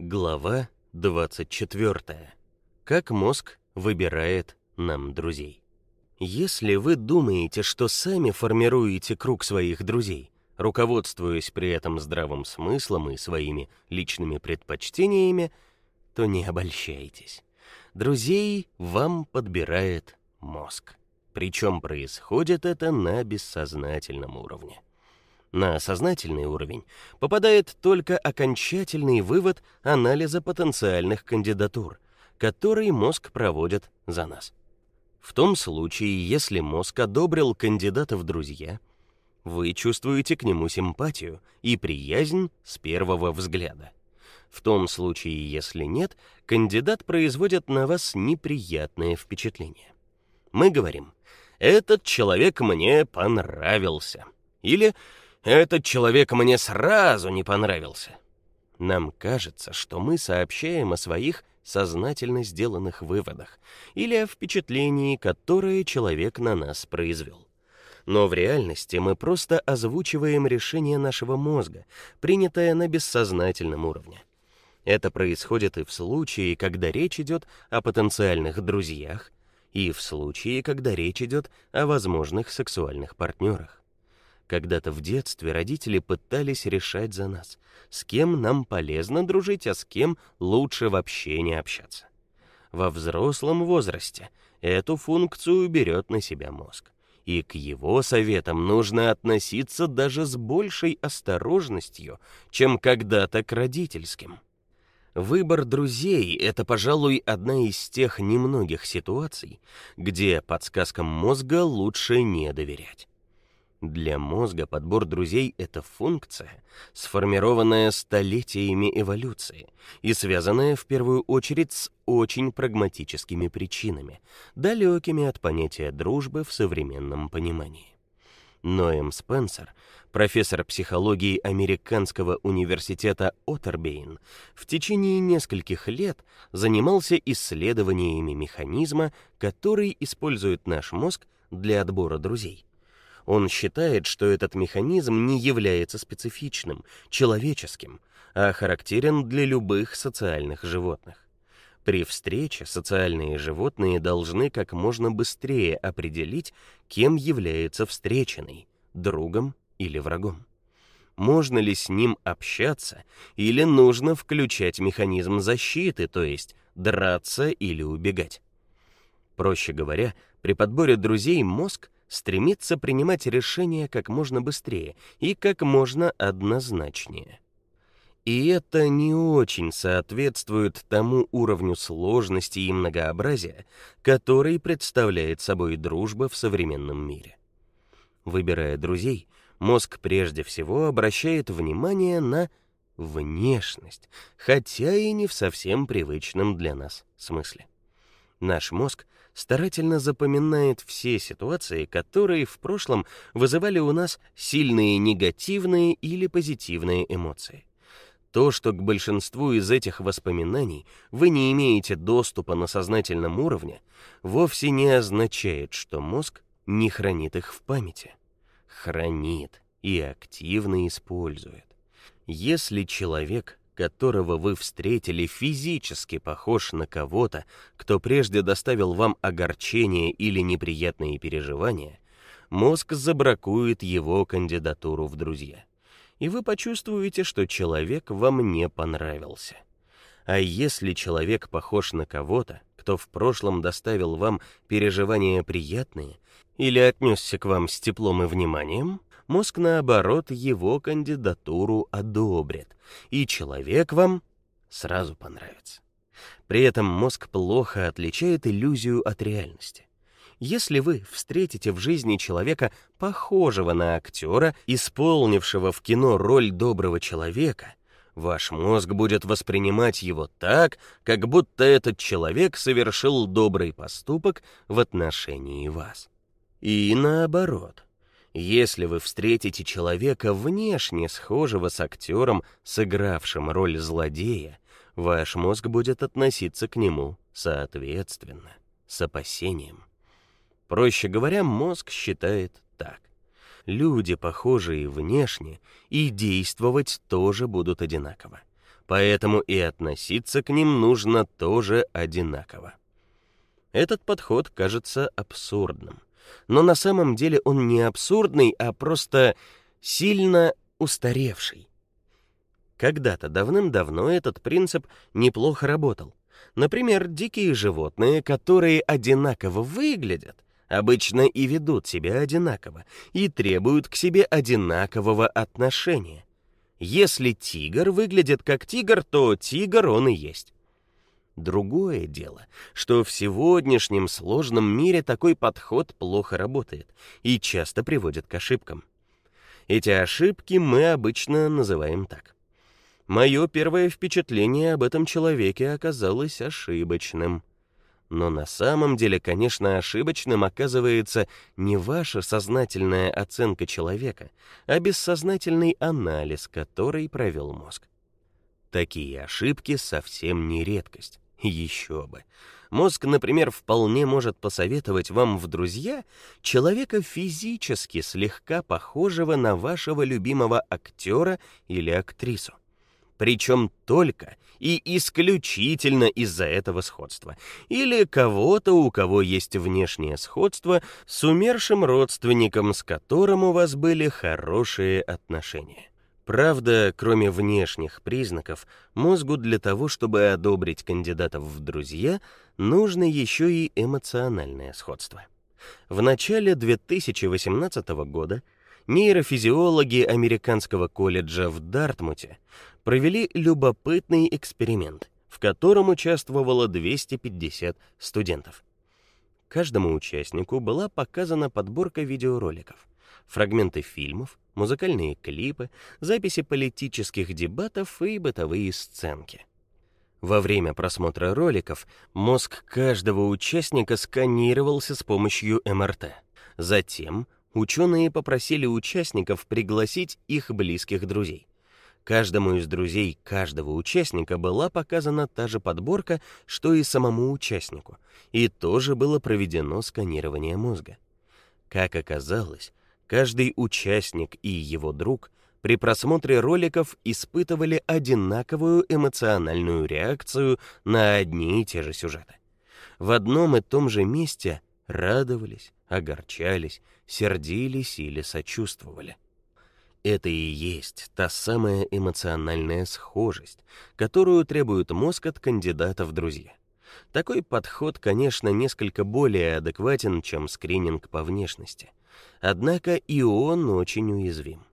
Глава 24. Как мозг выбирает нам друзей. Если вы думаете, что сами формируете круг своих друзей, руководствуясь при этом здравым смыслом и своими личными предпочтениями, то не обольщайтесь. Друзей вам подбирает мозг. Причем происходит это на бессознательном уровне. На сознательный уровень попадает только окончательный вывод анализа потенциальных кандидатур, который мозг проводит за нас. В том случае, если мозг одобрил кандидата в друзья, вы чувствуете к нему симпатию и приязнь с первого взгляда. В том случае, если нет, кандидат производит на вас неприятное впечатление. Мы говорим: "Этот человек мне понравился" или этот человек мне сразу не понравился. Нам кажется, что мы сообщаем о своих сознательно сделанных выводах или о впечатлении, которое человек на нас произвел. Но в реальности мы просто озвучиваем решение нашего мозга, принятое на бессознательном уровне. Это происходит и в случае, когда речь идет о потенциальных друзьях, и в случае, когда речь идет о возможных сексуальных партнерах. Когда-то в детстве родители пытались решать за нас, с кем нам полезно дружить, а с кем лучше вообще не общаться. Во взрослом возрасте эту функцию берет на себя мозг. И к его советам нужно относиться даже с большей осторожностью, чем когда-то к родительским. Выбор друзей это, пожалуй, одна из тех немногих ситуаций, где подсказкам мозга лучше не доверять. Для мозга подбор друзей это функция, сформированная столетиями эволюции и связанная в первую очередь с очень прагматическими причинами, далекими от понятия дружбы в современном понимании. Ноэм Спенсер, профессор психологии Американского университета Оттербейн, в течение нескольких лет занимался исследованиями механизма, который использует наш мозг для отбора друзей. Он считает, что этот механизм не является специфичным, человеческим, а характерен для любых социальных животных. При встрече социальные животные должны как можно быстрее определить, кем является встреченный другом или врагом. Можно ли с ним общаться или нужно включать механизм защиты, то есть драться или убегать? Проще говоря, при подборе друзей мозг стремится принимать решения как можно быстрее и как можно однозначнее. И это не очень соответствует тому уровню сложности и многообразия, который представляет собой дружба в современном мире. Выбирая друзей, мозг прежде всего обращает внимание на внешность, хотя и не в совсем привычном для нас смысле. Наш мозг старательно запоминает все ситуации, которые в прошлом вызывали у нас сильные негативные или позитивные эмоции. То, что к большинству из этих воспоминаний вы не имеете доступа на сознательном уровне, вовсе не означает, что мозг не хранит их в памяти. Хранит и активно использует. Если человек которого вы встретили, физически похож на кого-то, кто прежде доставил вам огорчение или неприятные переживания, мозг забракует его кандидатуру в друзья. И вы почувствуете, что человек вам не понравился. А если человек похож на кого-то, кто в прошлом доставил вам переживания приятные или отнесся к вам с теплом и вниманием, мозг наоборот его кандидатуру одобрит, и человек вам сразу понравится. При этом мозг плохо отличает иллюзию от реальности. Если вы встретите в жизни человека, похожего на актера, исполнившего в кино роль доброго человека, ваш мозг будет воспринимать его так, как будто этот человек совершил добрый поступок в отношении вас. И наоборот. Если вы встретите человека внешне схожего с актером, сыгравшим роль злодея, ваш мозг будет относиться к нему соответственно, с опасением. Проще говоря, мозг считает так: люди, похожие внешне, и действовать тоже будут одинаково. поэтому и относиться к ним нужно тоже одинаково. Этот подход кажется абсурдным, но на самом деле он не абсурдный, а просто сильно устаревший. Когда-то давным-давно этот принцип неплохо работал. Например, дикие животные, которые одинаково выглядят, обычно и ведут себя одинаково и требуют к себе одинакового отношения. Если тигр выглядит как тигр, то тигр он и есть. Другое дело, что в сегодняшнем сложном мире такой подход плохо работает и часто приводит к ошибкам. Эти ошибки мы обычно называем так: Мое первое впечатление об этом человеке оказалось ошибочным. Но на самом деле, конечно, ошибочным оказывается не ваша сознательная оценка человека, а бессознательный анализ, который провел мозг. Такие ошибки совсем не редкость. Еще бы. Мозг, например, вполне может посоветовать вам в друзья человека физически слегка похожего на вашего любимого актера или актрису причем только и исключительно из-за этого сходства, или кого-то, у кого есть внешнее сходство с умершим родственником, с которым у вас были хорошие отношения. Правда, кроме внешних признаков, мозгу для того, чтобы одобрить кандидатов в друзья, нужно еще и эмоциональное сходство. В начале 2018 года нейрофизиологи американского колледжа в Дартмуте провели любопытный эксперимент, в котором участвовало 250 студентов. Каждому участнику была показана подборка видеороликов, фрагменты фильмов, музыкальные клипы, записи политических дебатов и бытовые сценки. Во время просмотра роликов мозг каждого участника сканировался с помощью МРТ. Затем ученые попросили участников пригласить их близких друзей. Каждому из друзей каждого участника была показана та же подборка, что и самому участнику, и тоже было проведено сканирование мозга. Как оказалось, каждый участник и его друг при просмотре роликов испытывали одинаковую эмоциональную реакцию на одни и те же сюжеты. В одном и том же месте радовались, огорчались, сердились или сочувствовали. Это и есть та самая эмоциональная схожесть, которую требует мозг от кандидата в друзья. Такой подход, конечно, несколько более адекватен, чем скрининг по внешности. Однако и он очень уязвим.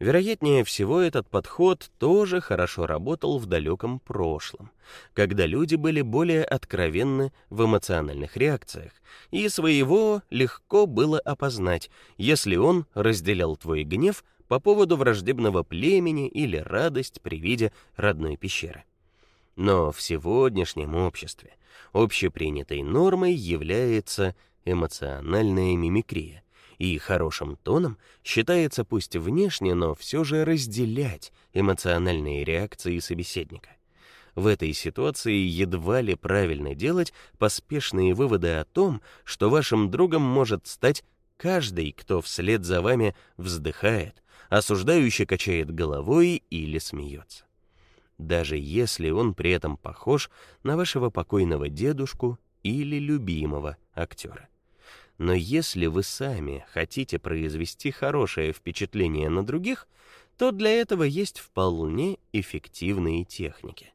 Вероятнее всего, этот подход тоже хорошо работал в далеком прошлом, когда люди были более откровенны в эмоциональных реакциях, и своего легко было опознать, если он разделял твой гнев по поводу враждебного племени или радость при виде родной пещеры. Но в сегодняшнем обществе общепринятой нормой является эмоциональная мимикрия, и хорошим тоном считается пусть внешне, но все же разделять эмоциональные реакции собеседника. В этой ситуации едва ли правильно делать поспешные выводы о том, что вашим другом может стать каждый, кто вслед за вами вздыхает, осуждающе качает головой или смеется. Даже если он при этом похож на вашего покойного дедушку или любимого актера. Но если вы сами хотите произвести хорошее впечатление на других, то для этого есть вполне эффективные техники.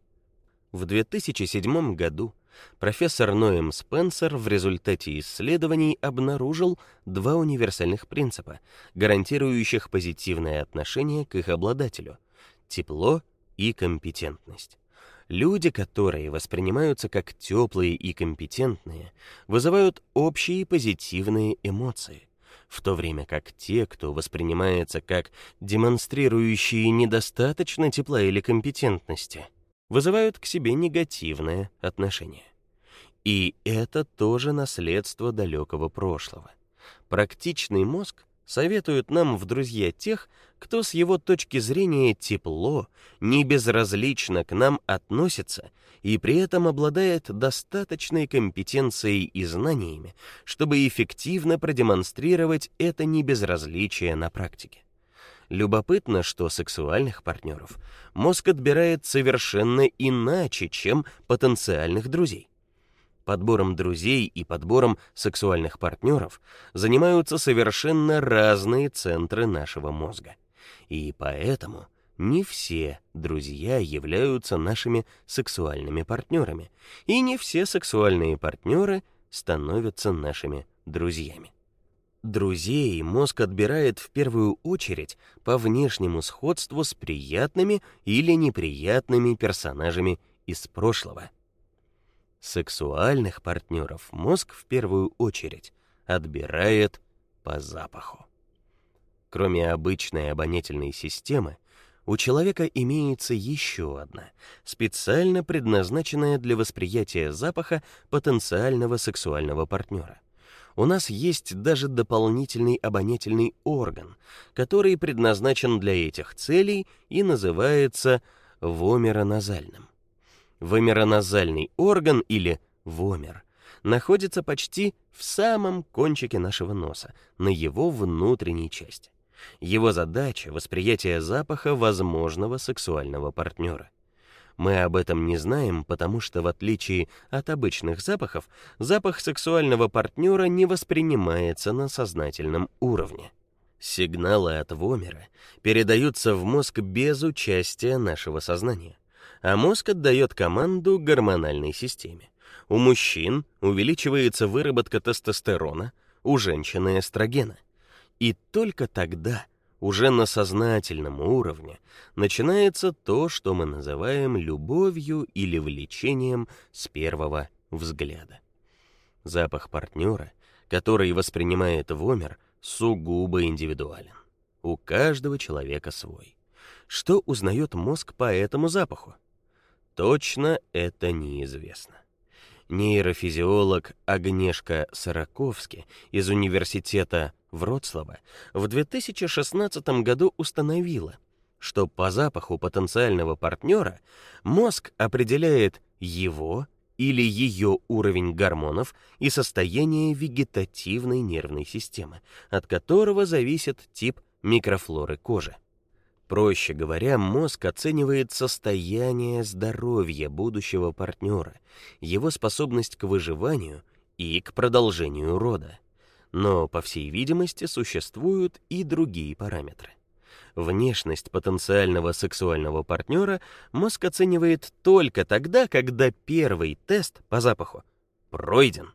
В 2007 году профессор Ноэм Спенсер в результате исследований обнаружил два универсальных принципа, гарантирующих позитивное отношение к их обладателю: тепло и компетентность. Люди, которые воспринимаются как теплые и компетентные, вызывают общие позитивные эмоции, в то время как те, кто воспринимается как демонстрирующие недостаточно тепла или компетентности, вызывают к себе негативное отношение. И это тоже наследство далекого прошлого. Практичный мозг советует нам в друзья тех, кто с его точки зрения тепло, не безразлично к нам относится и при этом обладает достаточной компетенцией и знаниями, чтобы эффективно продемонстрировать это небезразличие на практике. Любопытно, что сексуальных партнеров мозг отбирает совершенно иначе, чем потенциальных друзей. Подбором друзей и подбором сексуальных партнеров занимаются совершенно разные центры нашего мозга. И поэтому не все друзья являются нашими сексуальными партнерами, и не все сексуальные партнеры становятся нашими друзьями. Друзей мозг отбирает в первую очередь по внешнему сходству с приятными или неприятными персонажами из прошлого. Сексуальных партнеров мозг в первую очередь отбирает по запаху. Кроме обычной обонятельной системы, у человека имеется еще одна, специально предназначенная для восприятия запаха потенциального сексуального партнера. У нас есть даже дополнительный обонятельный орган, который предназначен для этих целей и называется вомероназальным. Вомероназальный орган или вомер находится почти в самом кончике нашего носа, на его внутренней части. Его задача восприятие запаха возможного сексуального партнера. Мы об этом не знаем, потому что в отличие от обычных запахов, запах сексуального партнера не воспринимается на сознательном уровне. Сигналы от вомера передаются в мозг без участия нашего сознания, а мозг отдает команду гормональной системе. У мужчин увеличивается выработка тестостерона, у женщин эстрогена. И только тогда, уже на сознательном уровне, начинается то, что мы называем любовью или влечением с первого взгляда. Запах партнера, который воспринимает Вомер, сугубо индивидуален. У каждого человека свой. Что узнает мозг по этому запаху? Точно это неизвестно нейрофизиолог Агнешка Сараковски из университета Вроцлава в 2016 году установила, что по запаху потенциального партнера мозг определяет его или ее уровень гормонов и состояние вегетативной нервной системы, от которого зависит тип микрофлоры кожи. Проще говоря, мозг оценивает состояние здоровья будущего партнера, его способность к выживанию и к продолжению рода. Но, по всей видимости, существуют и другие параметры. Внешность потенциального сексуального партнера мозг оценивает только тогда, когда первый тест по запаху пройден.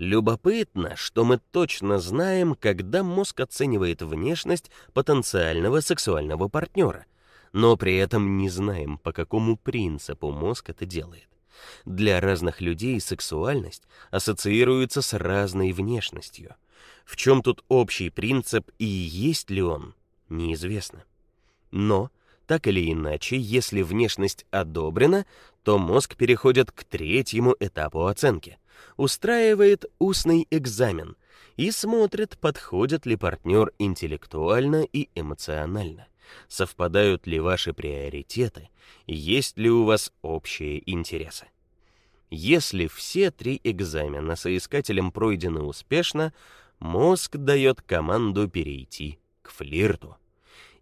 Любопытно, что мы точно знаем, когда мозг оценивает внешность потенциального сексуального партнера, но при этом не знаем, по какому принципу мозг это делает. Для разных людей сексуальность ассоциируется с разной внешностью. В чем тут общий принцип и есть ли он, неизвестно. Но так или иначе, если внешность одобрена, то мозг переходит к третьему этапу оценки устраивает устный экзамен и смотрит, подходит ли партнер интеллектуально и эмоционально, совпадают ли ваши приоритеты, есть ли у вас общие интересы. Если все три экзамена соискателем пройдены успешно, мозг дает команду перейти к флирту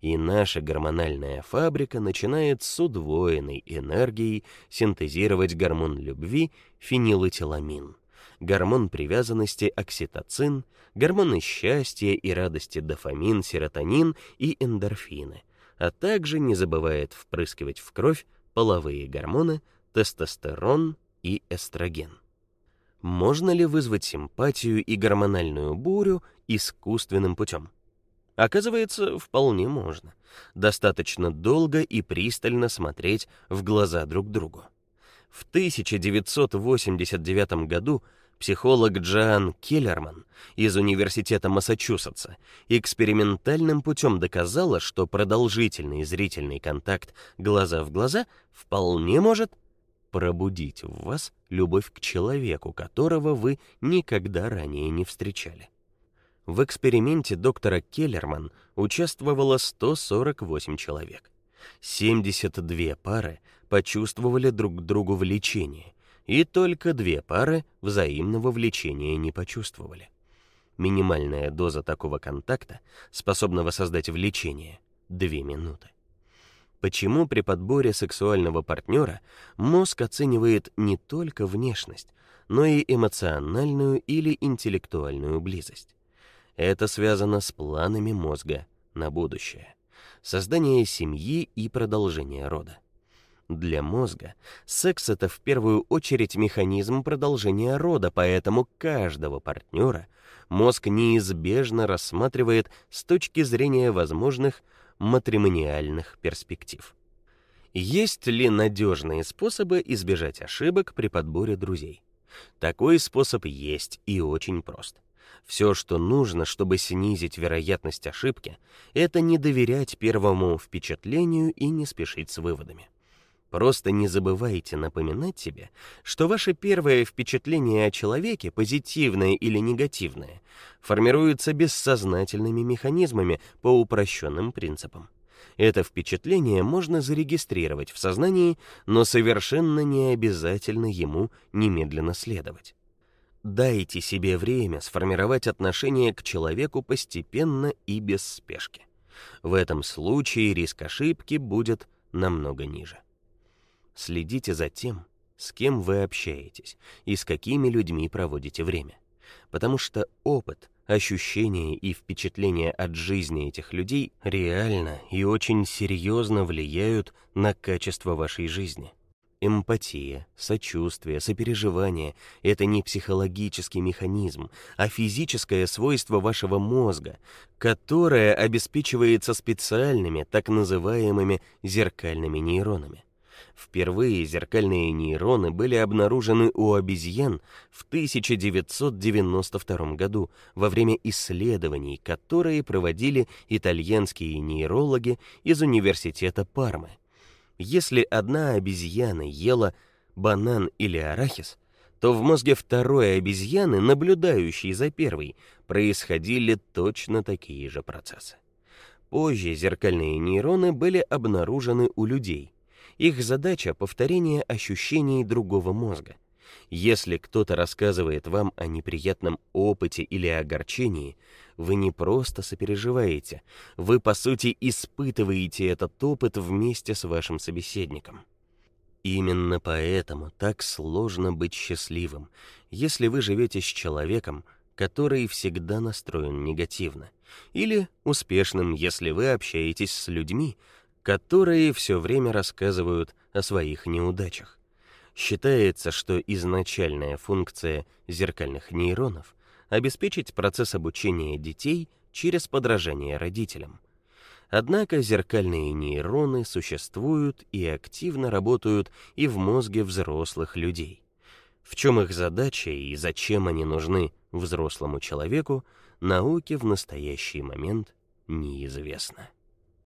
и наша гормональная фабрика начинает с удвоенной энергией синтезировать гормон любви фенилэтиламин, гормон привязанности окситоцин, гормоны счастья и радости дофамин, серотонин и эндорфины, а также не забывает впрыскивать в кровь половые гормоны тестостерон и эстроген. Можно ли вызвать симпатию и гормональную бурю искусственным путем? Оказывается, вполне можно. Достаточно долго и пристально смотреть в глаза друг другу. В 1989 году психолог Джан Келлерман из университета Массачусетса экспериментальным путем доказала, что продолжительный зрительный контакт глаза в глаза вполне может пробудить в вас любовь к человеку, которого вы никогда ранее не встречали. В эксперименте доктора Келлерман участвовало 148 человек. 72 пары почувствовали друг к другу влечение, и только две пары взаимного влечения не почувствовали. Минимальная доза такого контакта, способного создать влечение 2 минуты. Почему при подборе сексуального партнера мозг оценивает не только внешность, но и эмоциональную или интеллектуальную близость? Это связано с планами мозга на будущее, создание семьи и продолжение рода. Для мозга секс это в первую очередь механизм продолжения рода, поэтому каждого партнера мозг неизбежно рассматривает с точки зрения возможных матримониальных перспектив. Есть ли надежные способы избежать ошибок при подборе друзей? Такой способ есть и очень прост. Все, что нужно, чтобы снизить вероятность ошибки, это не доверять первому впечатлению и не спешить с выводами. Просто не забывайте напоминать себе, что ваше первое впечатление о человеке, позитивное или негативное, формируется бессознательными механизмами по упрощенным принципам. Это впечатление можно зарегистрировать в сознании, но совершенно не обязательно ему немедленно следовать. Дайте себе время сформировать отношение к человеку постепенно и без спешки. В этом случае риск ошибки будет намного ниже. Следите за тем, с кем вы общаетесь и с какими людьми проводите время, потому что опыт, ощущения и впечатления от жизни этих людей реально и очень серьезно влияют на качество вашей жизни. Эмпатия, сочувствие, сопереживание это не психологический механизм, а физическое свойство вашего мозга, которое обеспечивается специальными так называемыми зеркальными нейронами. Впервые зеркальные нейроны были обнаружены у обезьян в 1992 году во время исследований, которые проводили итальянские нейрологи из университета Пармы. Если одна обезьяна ела банан или арахис, то в мозге второй обезьяны, наблюдающей за первой, происходили точно такие же процессы. Позже зеркальные нейроны были обнаружены у людей. Их задача повторение ощущений другого мозга. Если кто-то рассказывает вам о неприятном опыте или огорчении, вы не просто сопереживаете, вы по сути испытываете этот опыт вместе с вашим собеседником. Именно поэтому так сложно быть счастливым, если вы живете с человеком, который всегда настроен негативно, или успешным, если вы общаетесь с людьми, которые все время рассказывают о своих неудачах. Считается, что изначальная функция зеркальных нейронов обеспечить процесс обучения детей через подражание родителям. Однако зеркальные нейроны существуют и активно работают и в мозге взрослых людей. В чем их задача и зачем они нужны взрослому человеку, науке в настоящий момент неизвестно.